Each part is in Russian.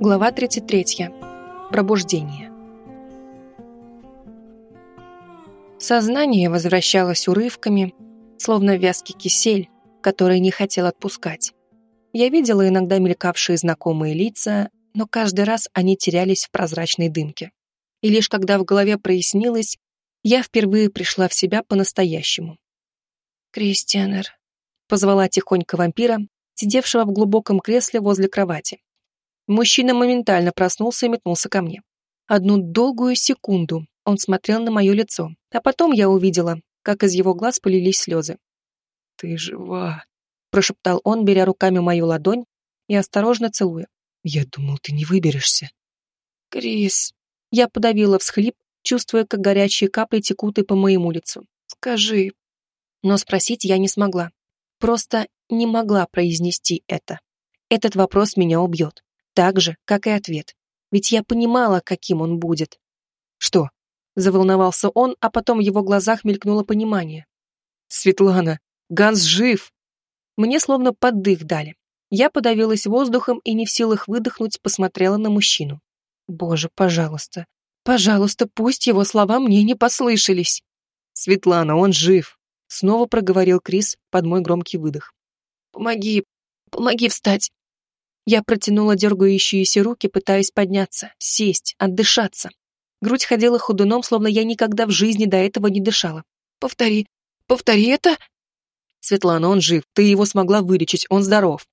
Глава 33. Пробуждение. Сознание возвращалось урывками, словно вязкий кисель, который не хотел отпускать. Я видела иногда мелькавшие знакомые лица, но каждый раз они терялись в прозрачной дымке. И лишь когда в голове прояснилось, я впервые пришла в себя по-настоящему. «Кристианер», — позвала тихонько вампира, сидевшего в глубоком кресле возле кровати. Мужчина моментально проснулся и метнулся ко мне. Одну долгую секунду он смотрел на мое лицо, а потом я увидела, как из его глаз полились слезы. «Ты жива!» — прошептал он, беря руками мою ладонь и осторожно целуя. «Я думал, ты не выберешься». «Крис...» Я подавила всхлип, чувствуя, как горячие капли текут и по моему лицу. «Скажи...» Но спросить я не смогла. Просто не могла произнести это. Этот вопрос меня убьет так же, как и ответ. Ведь я понимала, каким он будет. «Что?» — заволновался он, а потом в его глазах мелькнуло понимание. «Светлана, Ганс жив!» Мне словно поддых дали. Я подавилась воздухом и не в силах выдохнуть, посмотрела на мужчину. «Боже, пожалуйста, пожалуйста, пусть его слова мне не послышались!» «Светлана, он жив!» — снова проговорил Крис под мой громкий выдох. «Помоги, помоги встать!» Я протянула дергающиеся руки, пытаясь подняться, сесть, отдышаться. Грудь ходила ходуном, словно я никогда в жизни до этого не дышала. «Повтори, повтори это!» «Светлана, он жив, ты его смогла вылечить, он здоров!»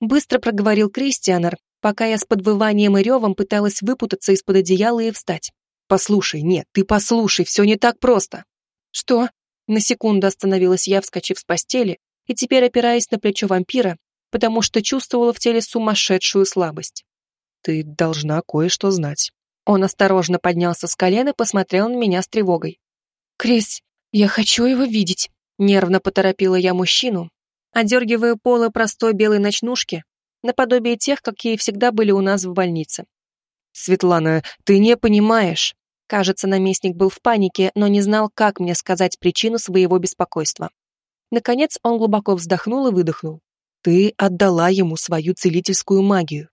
Быстро проговорил Кристианер, пока я с подвыванием и ревом пыталась выпутаться из-под одеяла и встать. «Послушай, нет, ты послушай, все не так просто!» «Что?» На секунду остановилась я, вскочив с постели, и теперь, опираясь на плечо вампира, потому что чувствовала в теле сумасшедшую слабость. «Ты должна кое-что знать». Он осторожно поднялся с колена и посмотрел на меня с тревогой. «Крис, я хочу его видеть», — нервно поторопила я мужчину, одергивая полы простой белой ночнушки, наподобие тех, какие всегда были у нас в больнице. «Светлана, ты не понимаешь». Кажется, наместник был в панике, но не знал, как мне сказать причину своего беспокойства. Наконец он глубоко вздохнул и выдохнул. Ты отдала ему свою целительскую магию.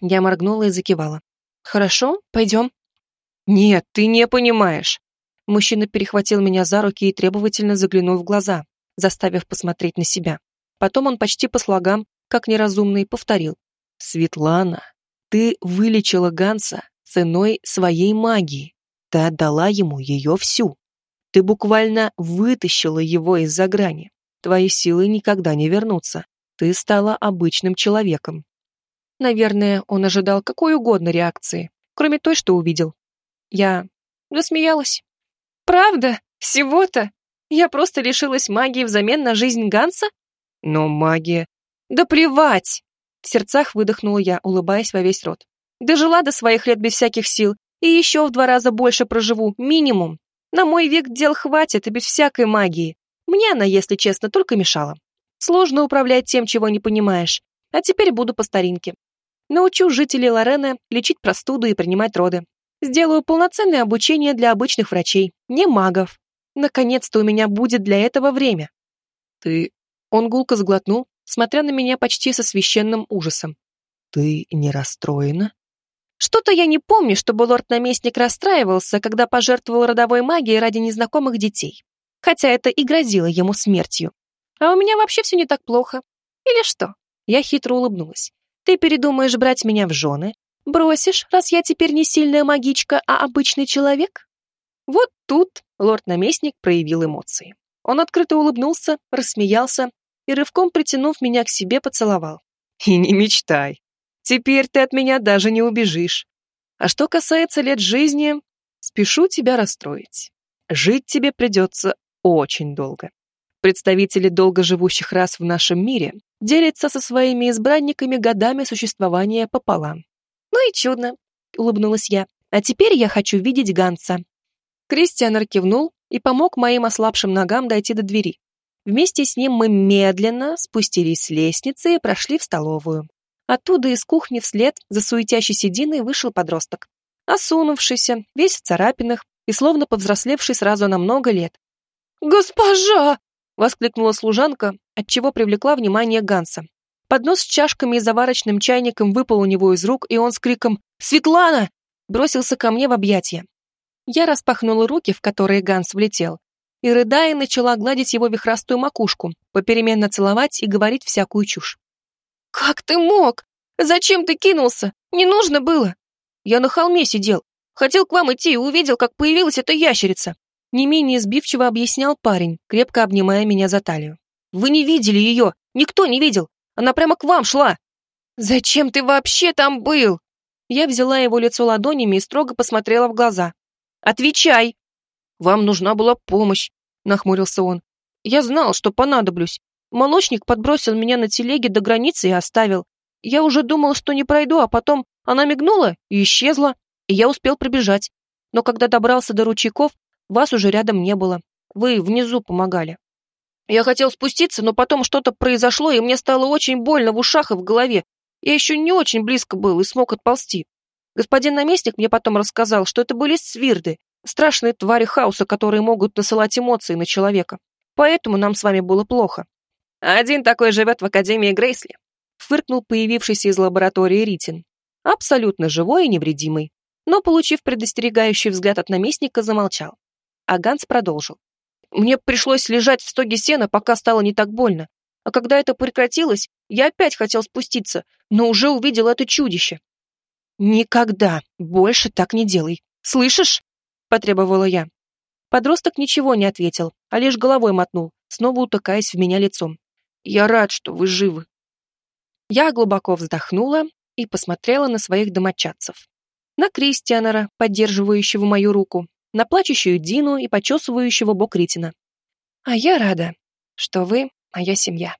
Я моргнула и закивала. Хорошо, пойдем. Нет, ты не понимаешь. Мужчина перехватил меня за руки и требовательно заглянул в глаза, заставив посмотреть на себя. Потом он почти по слогам, как неразумный, повторил. «Светлана, ты вылечила Ганса ценой своей магии. Ты отдала ему ее всю. Ты буквально вытащила его из-за грани. Твои силы никогда не вернутся ты стала обычным человеком. Наверное, он ожидал какой угодно реакции, кроме той, что увидел. Я засмеялась. «Правда? Всего-то? Я просто лишилась магии взамен на жизнь Ганса?» «Но магия...» «Да плевать!» В сердцах выдохнула я, улыбаясь во весь рот. «Дожила до своих лет без всяких сил, и еще в два раза больше проживу, минимум. На мой век дел хватит и без всякой магии. Мне она, если честно, только мешала. Сложно управлять тем, чего не понимаешь. А теперь буду по старинке. Научу жителей Лорены лечить простуду и принимать роды. Сделаю полноценное обучение для обычных врачей, не магов. Наконец-то у меня будет для этого время. Ты... Он гулко сглотнул, смотря на меня почти со священным ужасом. Ты не расстроена? Что-то я не помню, чтобы лорд-наместник расстраивался, когда пожертвовал родовой магией ради незнакомых детей. Хотя это и грозило ему смертью. А у меня вообще все не так плохо. Или что? Я хитро улыбнулась. Ты передумаешь брать меня в жены? Бросишь, раз я теперь не сильная магичка, а обычный человек? Вот тут лорд-наместник проявил эмоции. Он открыто улыбнулся, рассмеялся и, рывком притянув меня к себе, поцеловал. «И не мечтай. Теперь ты от меня даже не убежишь. А что касается лет жизни, спешу тебя расстроить. Жить тебе придется очень долго. Представители долгоживущих рас в нашем мире делятся со своими избранниками годами существования пополам. «Ну и чудно», — улыбнулась я. «А теперь я хочу видеть Ганса». Кристианер кивнул и помог моим ослабшим ногам дойти до двери. Вместе с ним мы медленно спустились с лестницы и прошли в столовую. Оттуда из кухни вслед за суетящейся Диной вышел подросток. Осунувшийся, весь в царапинах и словно повзрослевший сразу на много лет. «Госпожа!» Воскликнула служанка, отчего привлекла внимание Ганса. Поднос с чашками и заварочным чайником выпал у него из рук, и он с криком «Светлана!» бросился ко мне в объятия. Я распахнула руки, в которые Ганс влетел, и, рыдая, начала гладить его вихрастую макушку, попеременно целовать и говорить всякую чушь. «Как ты мог? Зачем ты кинулся? Не нужно было!» «Я на холме сидел. Хотел к вам идти и увидел, как появилась эта ящерица!» Не менее сбивчиво объяснял парень, крепко обнимая меня за талию. «Вы не видели ее! Никто не видел! Она прямо к вам шла!» «Зачем ты вообще там был?» Я взяла его лицо ладонями и строго посмотрела в глаза. «Отвечай!» «Вам нужна была помощь», — нахмурился он. «Я знал, что понадоблюсь. Молочник подбросил меня на телеге до границы и оставил. Я уже думал, что не пройду, а потом она мигнула и исчезла, и я успел пробежать. Но когда добрался до ручейков, вас уже рядом не было. Вы внизу помогали. Я хотел спуститься, но потом что-то произошло, и мне стало очень больно в ушах и в голове. Я еще не очень близко был и смог отползти. Господин наместник мне потом рассказал, что это были свирды, страшные твари хаоса, которые могут насылать эмоции на человека. Поэтому нам с вами было плохо. Один такой живет в Академии Грейсли. Фыркнул появившийся из лаборатории Ритин. Абсолютно живой и невредимый. Но, получив предостерегающий взгляд от наместника, замолчал. А Ганс продолжил. Мне пришлось лежать в стоге сена, пока стало не так больно. А когда это прекратилось, я опять хотел спуститься, но уже увидел это чудище. «Никогда больше так не делай. Слышишь?» — потребовала я. Подросток ничего не ответил, а лишь головой мотнул, снова утыкаясь в меня лицом. «Я рад, что вы живы». Я глубоко вздохнула и посмотрела на своих домочадцев. На Кристианера, поддерживающего мою руку, на плачущую Дину и почесывающего бок Ритина. А я рада, что вы моя семья.